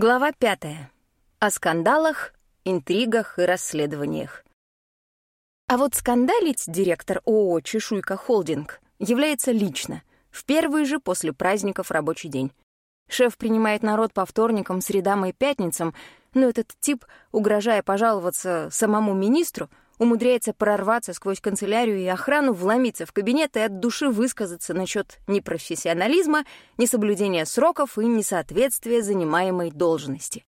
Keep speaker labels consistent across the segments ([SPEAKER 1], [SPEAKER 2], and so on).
[SPEAKER 1] Глава пятая. О скандалах, интригах и расследованиях. А вот скандалить директор ООО «Чешуйка Холдинг» является лично, в первый же после праздников рабочий день. Шеф принимает народ по вторникам, средам и пятницам, но этот тип, угрожая пожаловаться самому министру, умудряется прорваться сквозь канцелярию и охрану, вломиться в кабинет и от души высказаться насчет непрофессионализма, несоблюдения сроков и несоответствия занимаемой должности.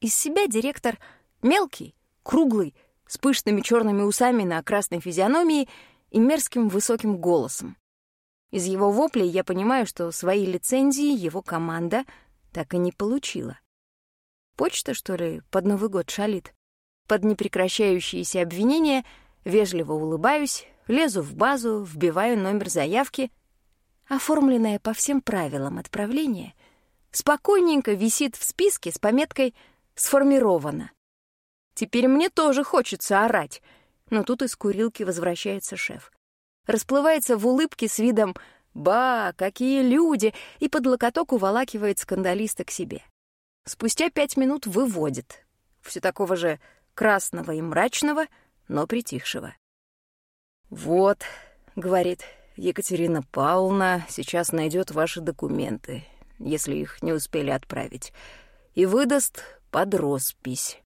[SPEAKER 1] Из себя директор мелкий, круглый, с пышными черными усами на красной физиономии и мерзким высоким голосом. Из его воплей я понимаю, что свои лицензии его команда так и не получила. Почта, что ли, под Новый год шалит? Под непрекращающиеся обвинения вежливо улыбаюсь, лезу в базу, вбиваю номер заявки. Оформленная по всем правилам отправления, спокойненько висит в списке с пометкой «Сформировано». Теперь мне тоже хочется орать, но тут из курилки возвращается шеф. Расплывается в улыбке с видом «Ба, какие люди!» и под локоток уволакивает скандалиста к себе. Спустя пять минут выводит. Все такого же красного и мрачного, но притихшего. «Вот», — говорит Екатерина Павловна, сейчас найдет ваши документы, если их не успели отправить, и выдаст под роспись.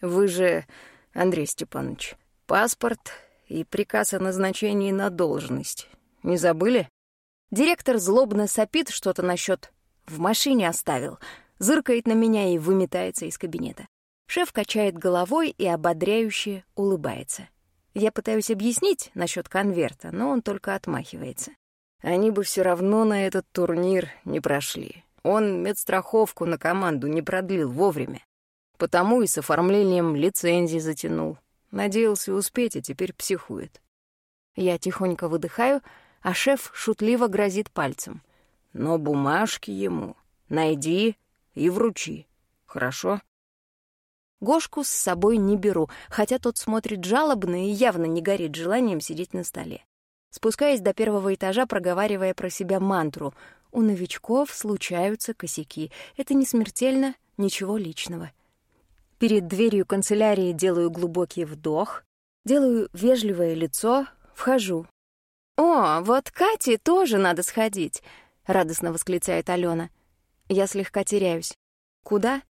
[SPEAKER 1] Вы же, Андрей Степанович, паспорт и приказ о назначении на должность. Не забыли? Директор злобно сопит что-то насчет «в машине оставил», зыркает на меня и выметается из кабинета. Шеф качает головой и ободряюще улыбается. Я пытаюсь объяснить насчет конверта, но он только отмахивается. Они бы все равно на этот турнир не прошли. Он медстраховку на команду не продлил вовремя. Потому и с оформлением лицензии затянул. Надеялся успеть, а теперь психует. Я тихонько выдыхаю, а шеф шутливо грозит пальцем. Но бумажки ему найди и вручи. Хорошо? Гошку с собой не беру, хотя тот смотрит жалобно и явно не горит желанием сидеть на столе. Спускаясь до первого этажа, проговаривая про себя мантру. У новичков случаются косяки. Это не смертельно, ничего личного. Перед дверью канцелярии делаю глубокий вдох, делаю вежливое лицо, вхожу. «О, вот Кате тоже надо сходить!» — радостно восклицает Алена. Я слегка теряюсь. «Куда?»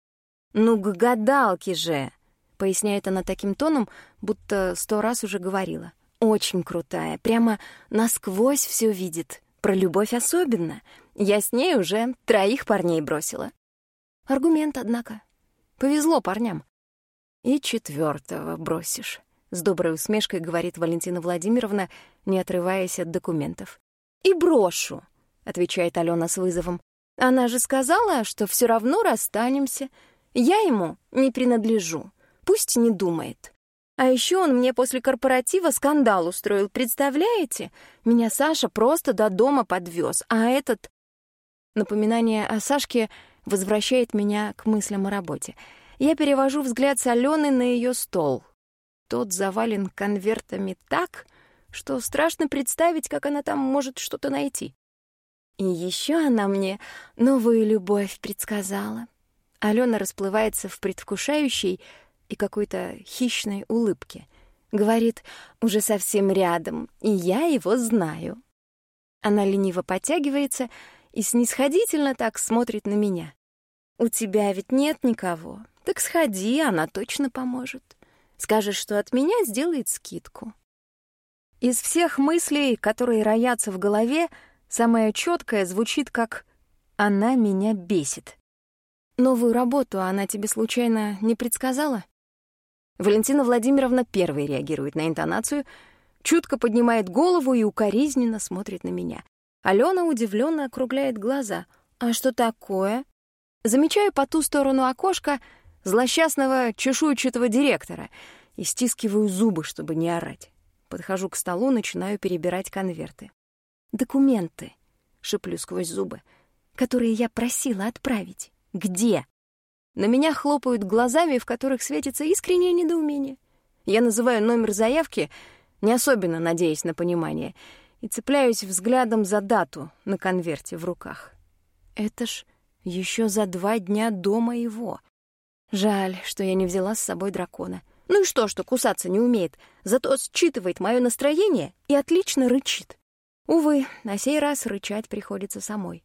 [SPEAKER 1] «Ну, к гадалке же!» — поясняет она таким тоном, будто сто раз уже говорила. «Очень крутая, прямо насквозь все видит. Про любовь особенно. Я с ней уже троих парней бросила». Аргумент, однако. Повезло парням. «И четвертого бросишь», — с доброй усмешкой говорит Валентина Владимировна, не отрываясь от документов. «И брошу», — отвечает Алена с вызовом. «Она же сказала, что все равно расстанемся. Я ему не принадлежу, пусть не думает. А еще он мне после корпоратива скандал устроил, представляете? Меня Саша просто до дома подвез, а этот... Напоминание о Сашке возвращает меня к мыслям о работе. Я перевожу взгляд с Алены на ее стол. Тот завален конвертами так, что страшно представить, как она там может что-то найти. И еще она мне новую любовь предсказала. Алена расплывается в предвкушающей и какой-то хищной улыбке. Говорит, уже совсем рядом, и я его знаю. Она лениво подтягивается и снисходительно так смотрит на меня. «У тебя ведь нет никого. Так сходи, она точно поможет. Скажешь, что от меня сделает скидку». Из всех мыслей, которые роятся в голове, самое четкое звучит как «она меня бесит». Новую работу она тебе случайно не предсказала? Валентина Владимировна первой реагирует на интонацию, чутко поднимает голову и укоризненно смотрит на меня. Алена удивленно округляет глаза. «А что такое?» Замечаю по ту сторону окошка злосчастного чешуйчатого директора и стискиваю зубы, чтобы не орать. Подхожу к столу, начинаю перебирать конверты. «Документы», — шеплю сквозь зубы, — «которые я просила отправить». Где? На меня хлопают глазами, в которых светится искреннее недоумение. Я называю номер заявки, не особенно надеясь на понимание, и цепляюсь взглядом за дату на конверте в руках. Это ж Еще за два дня до моего. Жаль, что я не взяла с собой дракона. Ну и что, что кусаться не умеет, зато считывает мое настроение и отлично рычит. Увы, на сей раз рычать приходится самой.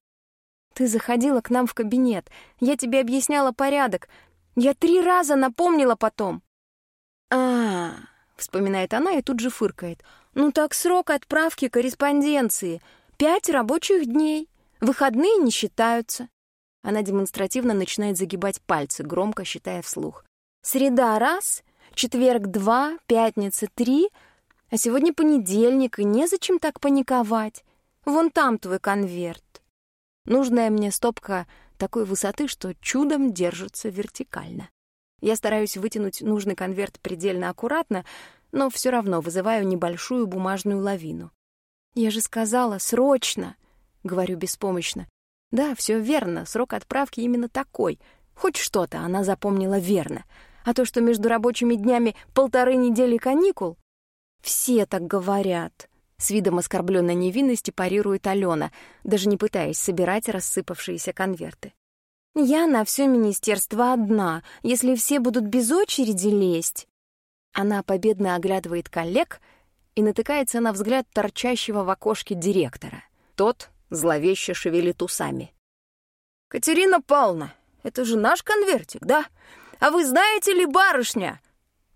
[SPEAKER 1] Ты заходила к нам в кабинет, я тебе объясняла порядок. Я три раза напомнила потом. а, -а, -а вспоминает она и тут же фыркает. «Ну так срок отправки корреспонденции. Пять рабочих дней. Выходные не считаются». Она демонстративно начинает загибать пальцы, громко считая вслух. «Среда — раз, четверг — два, пятница — три, а сегодня понедельник, и незачем так паниковать. Вон там твой конверт». Нужная мне стопка такой высоты, что чудом держится вертикально. Я стараюсь вытянуть нужный конверт предельно аккуратно, но все равно вызываю небольшую бумажную лавину. «Я же сказала, срочно!» — говорю беспомощно. Да, все верно, срок отправки именно такой. Хоть что-то она запомнила верно. А то, что между рабочими днями полторы недели каникул... Все так говорят. С видом оскорбленной невинности парирует Алена, даже не пытаясь собирать рассыпавшиеся конверты. «Я на все министерство одна, если все будут без очереди лезть». Она победно оглядывает коллег и натыкается на взгляд торчащего в окошке директора. Тот зловеще шевелит усами. «Катерина Павловна, это же наш конвертик, да? А вы знаете ли, барышня?»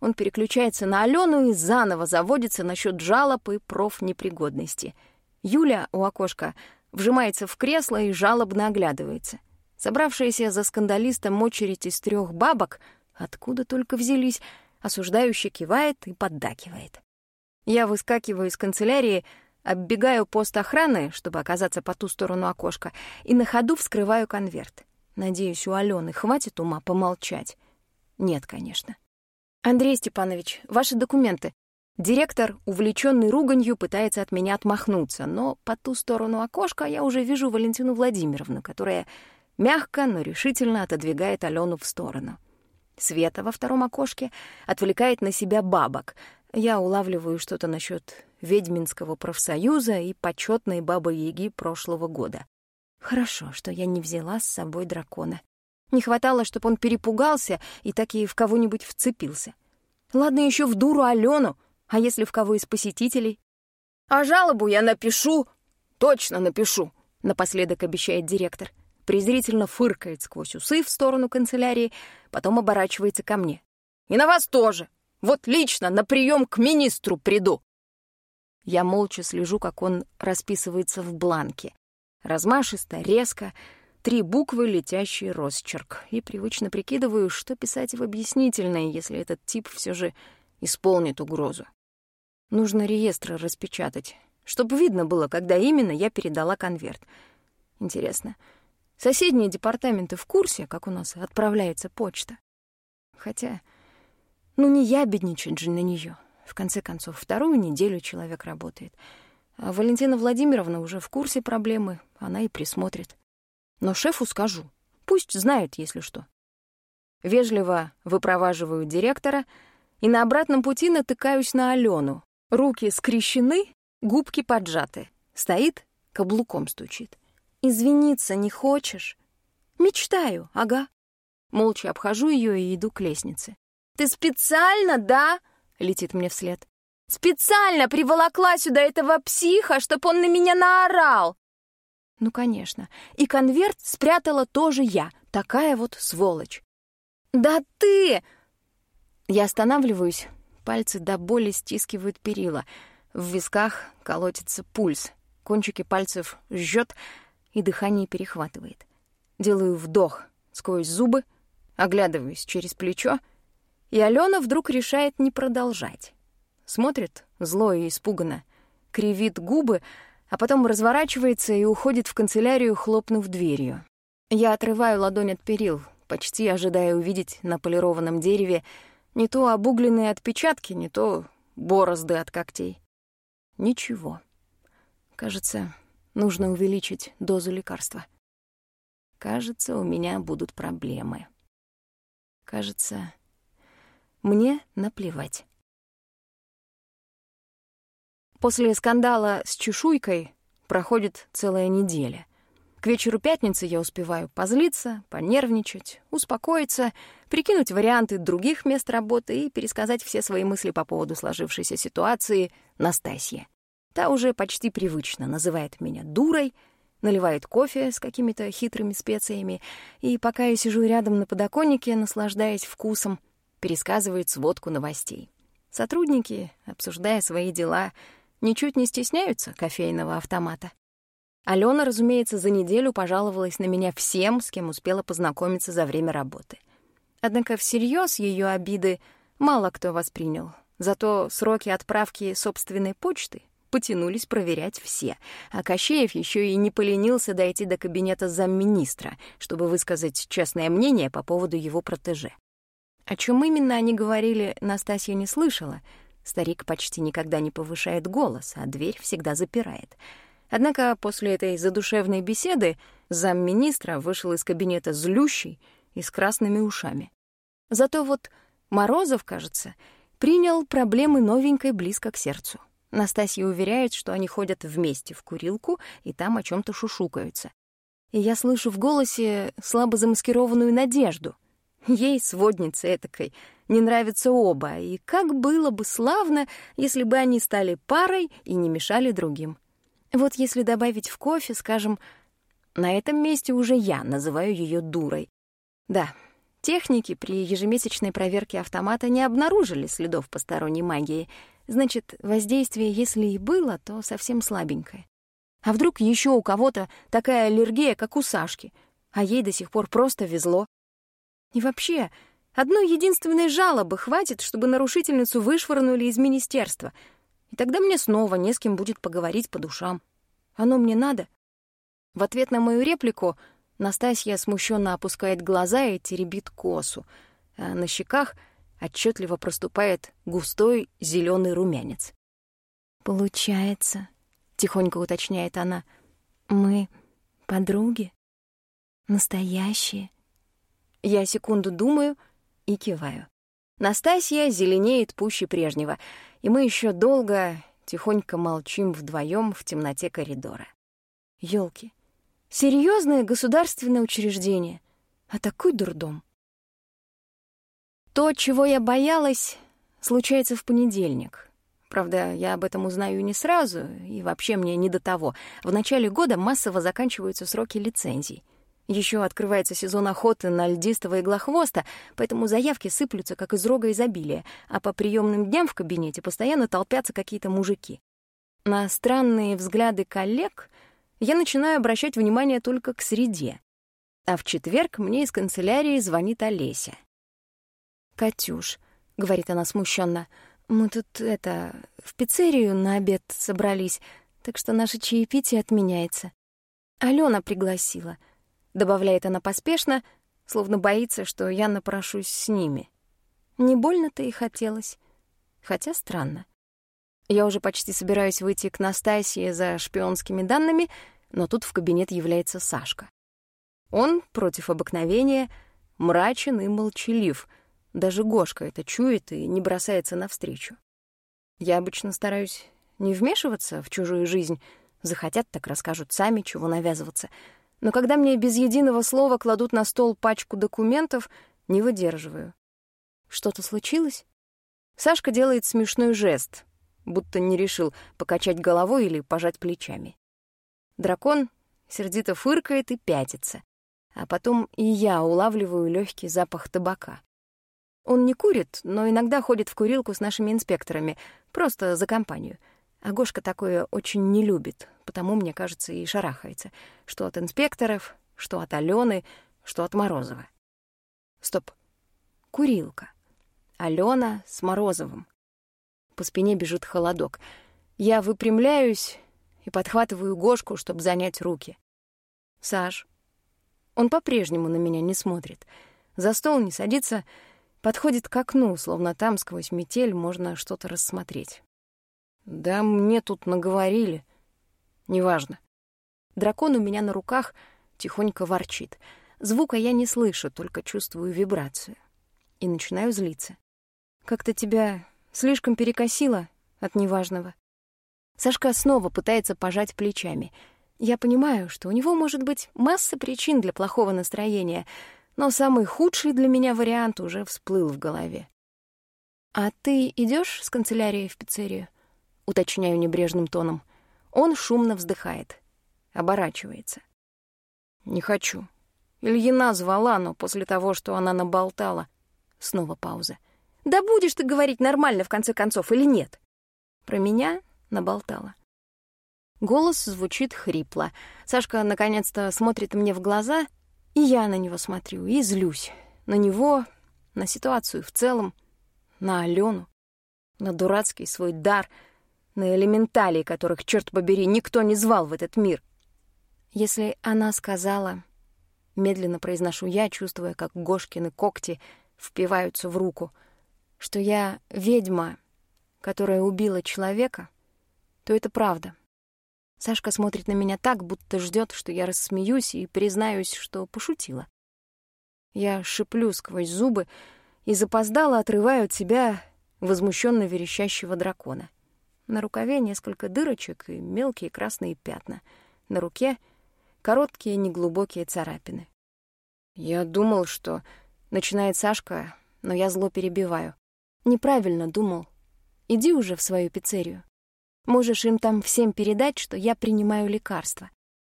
[SPEAKER 1] Он переключается на Алену и заново заводится насчет жалоб и профнепригодности. Юля у окошка вжимается в кресло и жалобно оглядывается. Собравшаяся за скандалистом очередь из трех бабок, откуда только взялись, осуждающе кивает и поддакивает. Я выскакиваю из канцелярии, Оббегаю пост охраны, чтобы оказаться по ту сторону окошка, и на ходу вскрываю конверт. Надеюсь, у Алены хватит ума помолчать. Нет, конечно. Андрей Степанович, ваши документы. Директор, увлеченный руганью, пытается от меня отмахнуться, но по ту сторону окошка я уже вижу Валентину Владимировну, которая мягко, но решительно отодвигает Алену в сторону. Света во втором окошке отвлекает на себя бабок. Я улавливаю что-то насчет ведьминского профсоюза и почетной бабы-яги прошлого года. Хорошо, что я не взяла с собой дракона. Не хватало, чтобы он перепугался и так и в кого-нибудь вцепился. Ладно еще в дуру Алену, а если в кого из посетителей? «А жалобу я напишу, точно напишу», — напоследок обещает директор. Презрительно фыркает сквозь усы в сторону канцелярии, потом оборачивается ко мне. «И на вас тоже. Вот лично на прием к министру приду». Я молча слежу, как он расписывается в бланке. Размашисто, резко, три буквы, летящий росчерк. И привычно прикидываю, что писать в объяснительной, если этот тип все же исполнит угрозу. Нужно реестр распечатать, чтобы видно было, когда именно я передала конверт. Интересно, соседние департаменты в курсе, как у нас отправляется почта? Хотя, ну не я бедничать же на нее. В конце концов, вторую неделю человек работает. А Валентина Владимировна уже в курсе проблемы, она и присмотрит. Но шефу скажу, пусть знает, если что. Вежливо выпроваживаю директора и на обратном пути натыкаюсь на Алену. Руки скрещены, губки поджаты. Стоит, каблуком стучит. «Извиниться не хочешь?» «Мечтаю, ага». Молча обхожу ее и иду к лестнице. «Ты специально, да?» летит мне вслед. «Специально приволокла сюда этого психа, чтоб он на меня наорал!» Ну, конечно. И конверт спрятала тоже я, такая вот сволочь. «Да ты!» Я останавливаюсь, пальцы до боли стискивают перила. В висках колотится пульс, кончики пальцев жжет, и дыхание перехватывает. Делаю вдох сквозь зубы, оглядываюсь через плечо — и Алена вдруг решает не продолжать. Смотрит зло и испуганно, кривит губы, а потом разворачивается и уходит в канцелярию, хлопнув дверью. Я отрываю ладонь от перил, почти ожидая увидеть на полированном дереве не то обугленные отпечатки, не то борозды от когтей. Ничего. Кажется, нужно увеличить дозу лекарства. Кажется, у меня будут проблемы. Кажется, мне наплевать. После скандала с чешуйкой проходит целая неделя. К вечеру пятницы я успеваю позлиться, понервничать, успокоиться, прикинуть варианты других мест работы и пересказать все свои мысли по поводу сложившейся ситуации Настасье. Та уже почти привычно называет меня дурой, наливает кофе с какими-то хитрыми специями, и пока я сижу рядом на подоконнике, наслаждаясь вкусом, пересказывает сводку новостей. Сотрудники, обсуждая свои дела, ничуть не стесняются кофейного автомата. Алена, разумеется, за неделю пожаловалась на меня всем, с кем успела познакомиться за время работы. Однако всерьез ее обиды мало кто воспринял. Зато сроки отправки собственной почты потянулись проверять все, а Кощеев еще и не поленился дойти до кабинета замминистра, чтобы высказать честное мнение по поводу его протеже. О чем именно они говорили, Настасья не слышала. Старик почти никогда не повышает голос, а дверь всегда запирает — Однако после этой задушевной беседы замминистра вышел из кабинета злющий и с красными ушами. Зато вот Морозов, кажется, принял проблемы новенькой близко к сердцу. Настасья уверяет, что они ходят вместе в курилку и там о чем то шушукаются. И я слышу в голосе слабо замаскированную надежду. Ей, своднице этакой, не нравятся оба, и как было бы славно, если бы они стали парой и не мешали другим. Вот если добавить в кофе, скажем, на этом месте уже я называю ее дурой. Да, техники при ежемесячной проверке автомата не обнаружили следов посторонней магии. Значит, воздействие, если и было, то совсем слабенькое. А вдруг еще у кого-то такая аллергия, как у Сашки, а ей до сих пор просто везло? И вообще, одной единственной жалобы хватит, чтобы нарушительницу вышвырнули из министерства — и тогда мне снова не с кем будет поговорить по душам. Оно мне надо. В ответ на мою реплику Настасья смущенно опускает глаза и теребит косу, а на щеках отчетливо проступает густой зеленый румянец. «Получается», — тихонько уточняет она, — «мы подруги? Настоящие?» Я секунду думаю и киваю. Настасья зеленеет пуще прежнего, и мы еще долго тихонько молчим вдвоем в темноте коридора. Ёлки. Серьезное государственное учреждение, а такой дурдом. То, чего я боялась, случается в понедельник. Правда, я об этом узнаю не сразу, и вообще мне не до того. В начале года массово заканчиваются сроки лицензий. Еще открывается сезон охоты на льдистого иглохвоста, поэтому заявки сыплются, как из рога изобилия, а по приемным дням в кабинете постоянно толпятся какие-то мужики. На странные взгляды коллег я начинаю обращать внимание только к среде. А в четверг мне из канцелярии звонит Олеся. «Катюш», — говорит она смущенно, — «мы тут, это, в пиццерию на обед собрались, так что наше чаепитие отменяется. Алена пригласила —— добавляет она поспешно, словно боится, что я напрошусь с ними. Не больно-то и хотелось. Хотя странно. Я уже почти собираюсь выйти к Настасье за шпионскими данными, но тут в кабинет является Сашка. Он, против обыкновения, мрачен и молчалив. Даже Гошка это чует и не бросается навстречу. Я обычно стараюсь не вмешиваться в чужую жизнь. Захотят, так расскажут сами, чего навязываться — но когда мне без единого слова кладут на стол пачку документов, не выдерживаю. Что-то случилось? Сашка делает смешной жест, будто не решил покачать головой или пожать плечами. Дракон сердито фыркает и пятится, а потом и я улавливаю легкий запах табака. Он не курит, но иногда ходит в курилку с нашими инспекторами, просто за компанию — а Гошка такое очень не любит, потому, мне кажется, и шарахается. Что от инспекторов, что от Алены, что от Морозова. Стоп. Курилка. Алена с Морозовым. По спине бежит холодок. Я выпрямляюсь и подхватываю Гошку, чтобы занять руки. Саш. Он по-прежнему на меня не смотрит. За стол не садится, подходит к окну, словно там сквозь метель можно что-то рассмотреть. Да мне тут наговорили. Неважно. Дракон у меня на руках тихонько ворчит. Звука я не слышу, только чувствую вибрацию. И начинаю злиться. Как-то тебя слишком перекосило от неважного. Сашка снова пытается пожать плечами. Я понимаю, что у него может быть масса причин для плохого настроения, но самый худший для меня вариант уже всплыл в голове. «А ты идешь с канцелярией в пиццерию?» — уточняю небрежным тоном. Он шумно вздыхает, оборачивается. «Не хочу. Ильина звала, но после того, что она наболтала...» Снова пауза. «Да будешь ты говорить нормально, в конце концов, или нет?» Про меня наболтала. Голос звучит хрипло. Сашка наконец-то смотрит мне в глаза, и я на него смотрю, и злюсь. На него, на ситуацию в целом, на Алену, на дурацкий свой дар, на элементалей, которых, черт побери, никто не звал в этот мир. Если она сказала, медленно произношу я, чувствуя, как Гошкины когти впиваются в руку, что я ведьма, которая убила человека, то это правда. Сашка смотрит на меня так, будто ждет, что я рассмеюсь и признаюсь, что пошутила. Я шиплю сквозь зубы и запоздало отрываю от себя возмущенно верещащего дракона. На рукаве несколько дырочек и мелкие красные пятна. На руке короткие неглубокие царапины. «Я думал, что...» — начинает Сашка, но я зло перебиваю. «Неправильно думал. Иди уже в свою пиццерию. Можешь им там всем передать, что я принимаю лекарства.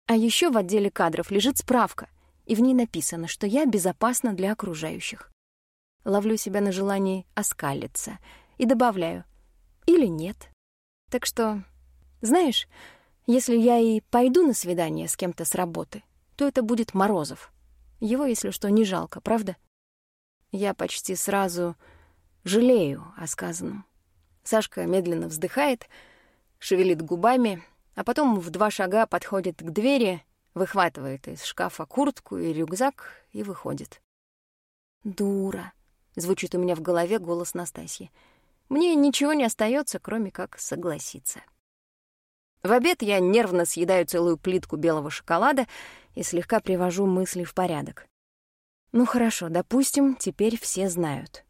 [SPEAKER 1] А еще в отделе кадров лежит справка, и в ней написано, что я безопасна для окружающих. Ловлю себя на желании оскалиться и добавляю «или нет». Так что, знаешь, если я и пойду на свидание с кем-то с работы, то это будет Морозов. Его, если что, не жалко, правда? Я почти сразу жалею о сказанном. Сашка медленно вздыхает — шевелит губами, а потом в два шага подходит к двери, выхватывает из шкафа куртку и рюкзак и выходит. «Дура!» — звучит у меня в голове голос Настасьи. Мне ничего не остается, кроме как согласиться. В обед я нервно съедаю целую плитку белого шоколада и слегка привожу мысли в порядок. Ну хорошо, допустим, теперь все знают.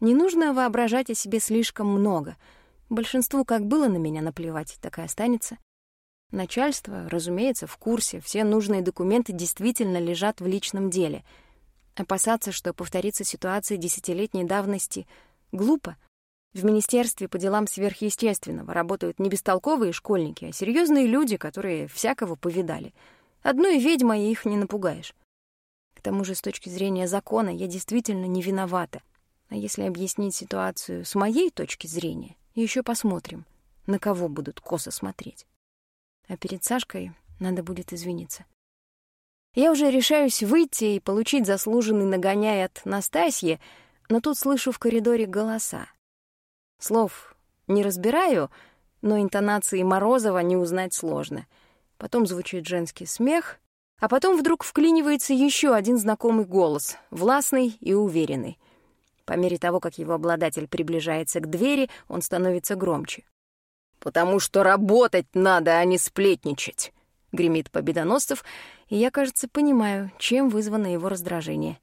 [SPEAKER 1] Не нужно воображать о себе слишком много — Большинству как было на меня наплевать, так и останется. Начальство, разумеется, в курсе, все нужные документы действительно лежат в личном деле. Опасаться, что повторится ситуация десятилетней давности, глупо. В Министерстве по делам сверхъестественного работают не бестолковые школьники, а серьезные люди, которые всякого повидали. Одной ведьмой их не напугаешь. К тому же, с точки зрения закона, я действительно не виновата. А если объяснить ситуацию с моей точки зрения, еще посмотрим, на кого будут косо смотреть. А перед Сашкой надо будет извиниться. Я уже решаюсь выйти и получить заслуженный нагоняй от Настасьи, но тут слышу в коридоре голоса. Слов не разбираю, но интонации Морозова не узнать сложно. Потом звучит женский смех, а потом вдруг вклинивается еще один знакомый голос, властный и уверенный. По мере того, как его обладатель приближается к двери, он становится громче. «Потому что работать надо, а не сплетничать», — гремит Победоносцев, и я, кажется, понимаю, чем вызвано его раздражение.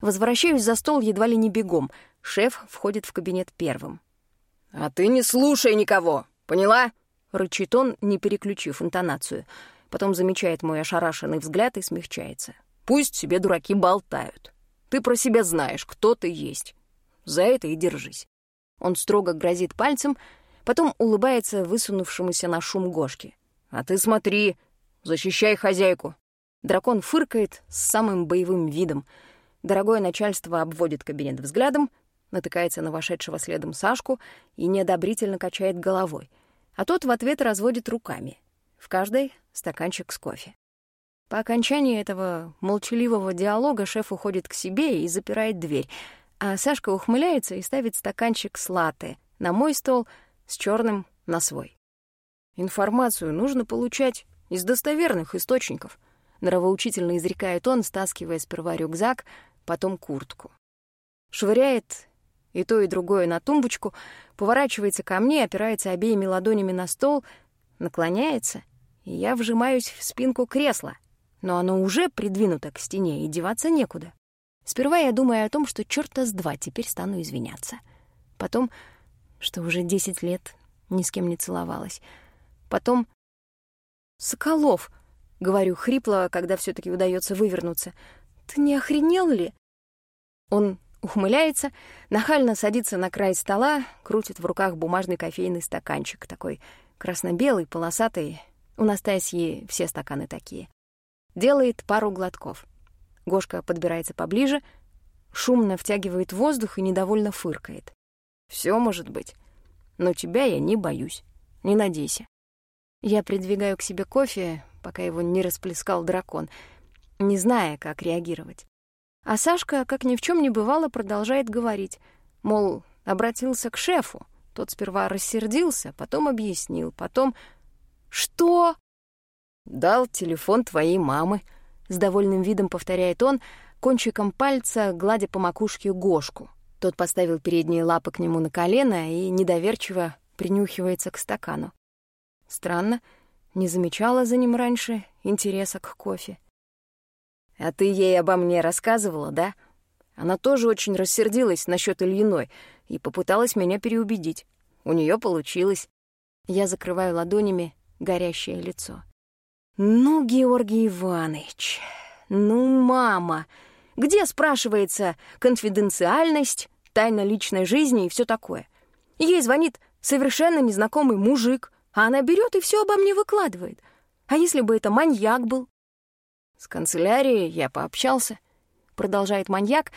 [SPEAKER 1] Возвращаюсь за стол едва ли не бегом. Шеф входит в кабинет первым. «А ты не слушай никого, поняла?» — рычит он, не переключив интонацию. Потом замечает мой ошарашенный взгляд и смягчается. «Пусть себе дураки болтают. Ты про себя знаешь, кто ты есть. За это и держись». Он строго грозит пальцем, потом улыбается высунувшемуся на шум Гошки. «А ты смотри, защищай хозяйку». Дракон фыркает с самым боевым видом. Дорогое начальство обводит кабинет взглядом, натыкается на вошедшего следом Сашку и неодобрительно качает головой. А тот в ответ разводит руками. В каждой стаканчик с кофе. По окончании этого молчаливого диалога шеф уходит к себе и запирает дверь, а Сашка ухмыляется и ставит стаканчик с латте на мой стол с черным на свой. Информацию нужно получать из достоверных источников, нравоучительно изрекает он, стаскивая сперва рюкзак, потом куртку. Швыряет и то, и другое на тумбочку, поворачивается ко мне, опирается обеими ладонями на стол, наклоняется, и я вжимаюсь в спинку кресла — но оно уже придвинуто к стене, и деваться некуда. Сперва я думаю о том, что чёрта с два теперь стану извиняться. Потом, что уже десять лет ни с кем не целовалась. Потом, «Соколов», — говорю хрипло, когда все таки удается вывернуться, — «ты не охренел ли?» Он ухмыляется, нахально садится на край стола, крутит в руках бумажный кофейный стаканчик, такой красно-белый, полосатый. У Настасьи все стаканы такие. Делает пару глотков. Гошка подбирается поближе, шумно втягивает воздух и недовольно фыркает. Все может быть. Но тебя я не боюсь. Не надейся. Я придвигаю к себе кофе, пока его не расплескал дракон, не зная, как реагировать. А Сашка, как ни в чем не бывало, продолжает говорить. Мол, обратился к шефу. Тот сперва рассердился, потом объяснил, потом... «Что?» «Дал телефон твоей мамы», — с довольным видом повторяет он, кончиком пальца гладя по макушке Гошку. Тот поставил передние лапы к нему на колено и недоверчиво принюхивается к стакану. Странно, не замечала за ним раньше интереса к кофе. «А ты ей обо мне рассказывала, да?» Она тоже очень рассердилась насчет Ильиной и попыталась меня переубедить. У нее получилось. Я закрываю ладонями горящее лицо. «Ну, Георгий Иванович, ну, мама, где, спрашивается, конфиденциальность, тайна личной жизни и все такое? Ей звонит совершенно незнакомый мужик, а она берет и все обо мне выкладывает. А если бы это маньяк был? С канцелярией я пообщался, продолжает маньяк,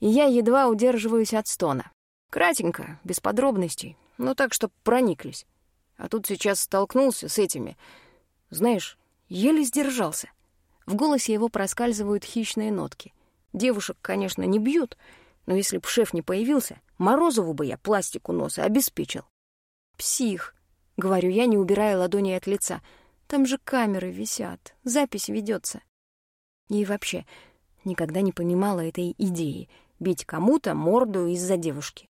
[SPEAKER 1] и я едва удерживаюсь от стона. Кратенько, без подробностей, но так, чтоб прониклись. А тут сейчас столкнулся с этими. Знаешь, еле сдержался. В голосе его проскальзывают хищные нотки. Девушек, конечно, не бьют, но если б шеф не появился, Морозову бы я пластику носа обеспечил. Псих, — говорю я, не убирая ладони от лица. «Там же камеры висят, запись ведется. И вообще, никогда не понимала этой идеи — бить кому-то морду из-за девушки.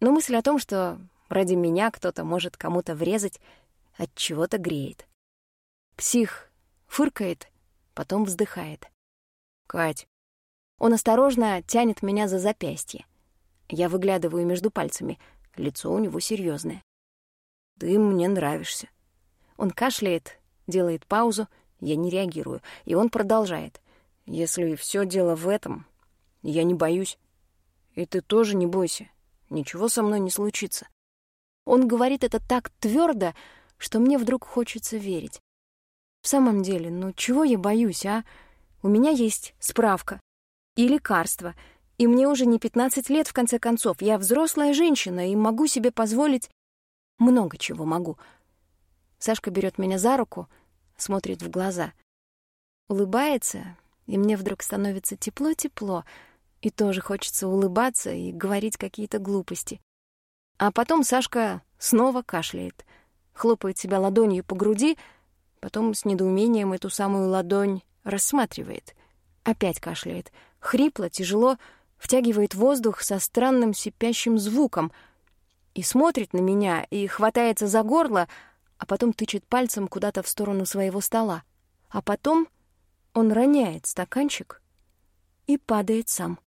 [SPEAKER 1] Но мысль о том, что ради меня кто-то может кому-то врезать, от чего-то греет. Псих фыркает, потом вздыхает. «Кать». Он осторожно тянет меня за запястье. Я выглядываю между пальцами. Лицо у него серьезное. Ты мне нравишься. Он кашляет, делает паузу, я не реагирую, и он продолжает. Если все дело в этом, я не боюсь. И ты тоже не бойся. Ничего со мной не случится. Он говорит это так твердо, что мне вдруг хочется верить. В самом деле, ну чего я боюсь, а? У меня есть справка и лекарства, и мне уже не 15 лет, в конце концов. Я взрослая женщина и могу себе позволить много чего могу. Сашка берет меня за руку, смотрит в глаза. Улыбается, и мне вдруг становится тепло-тепло, и тоже хочется улыбаться и говорить какие-то глупости. А потом Сашка снова кашляет, хлопает себя ладонью по груди, потом с недоумением эту самую ладонь рассматривает. Опять кашляет, хрипло, тяжело, втягивает воздух со странным сипящим звуком — и смотрит на меня, и хватается за горло, а потом тычет пальцем куда-то в сторону своего стола. А потом он роняет стаканчик и падает сам.